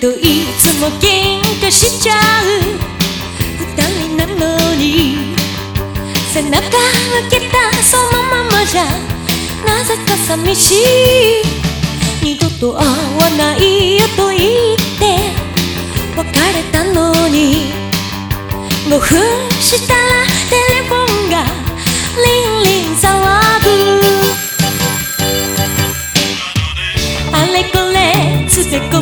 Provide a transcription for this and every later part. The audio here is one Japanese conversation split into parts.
といつも喧嘩しちゃう二人なのに背中向けたそのままじゃなぜか寂しい。二度と会わないよと言って別れたのに。5分したらテレフォンがリンリン騒ぐ。あれこれつべこべ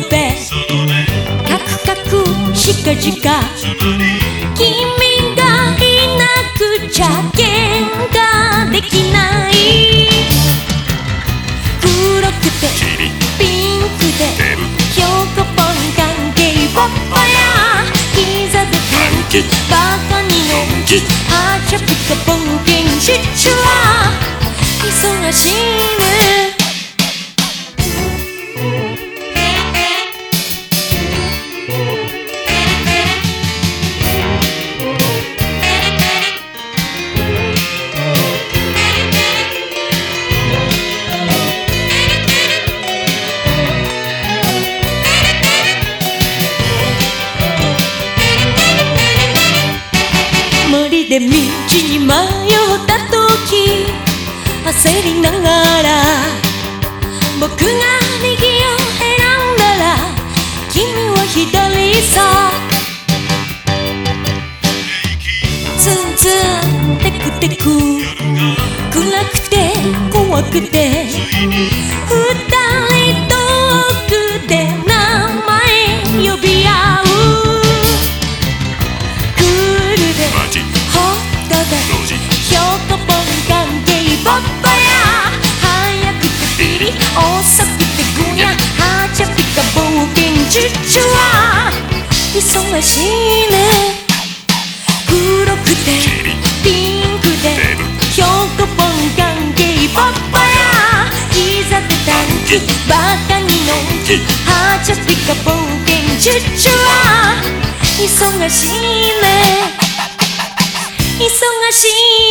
カクカクしかじか君がいなくちゃ喧嘩できない。黒くてピンクで標高ポン関係ポッパや膝で短期バカにのんきはちゃピカポンケンシチュア。忙しいねで道に迷った時焦りながら僕が右を選んだら君は左さ。ツンツンテクテク。暗くて怖くて。忙しいね。黒くてピンクで標高ポン関係ポッパや。膝で短期バカにのんき。はちゃピカ冒険チュッチュは忙しいね。忙しいね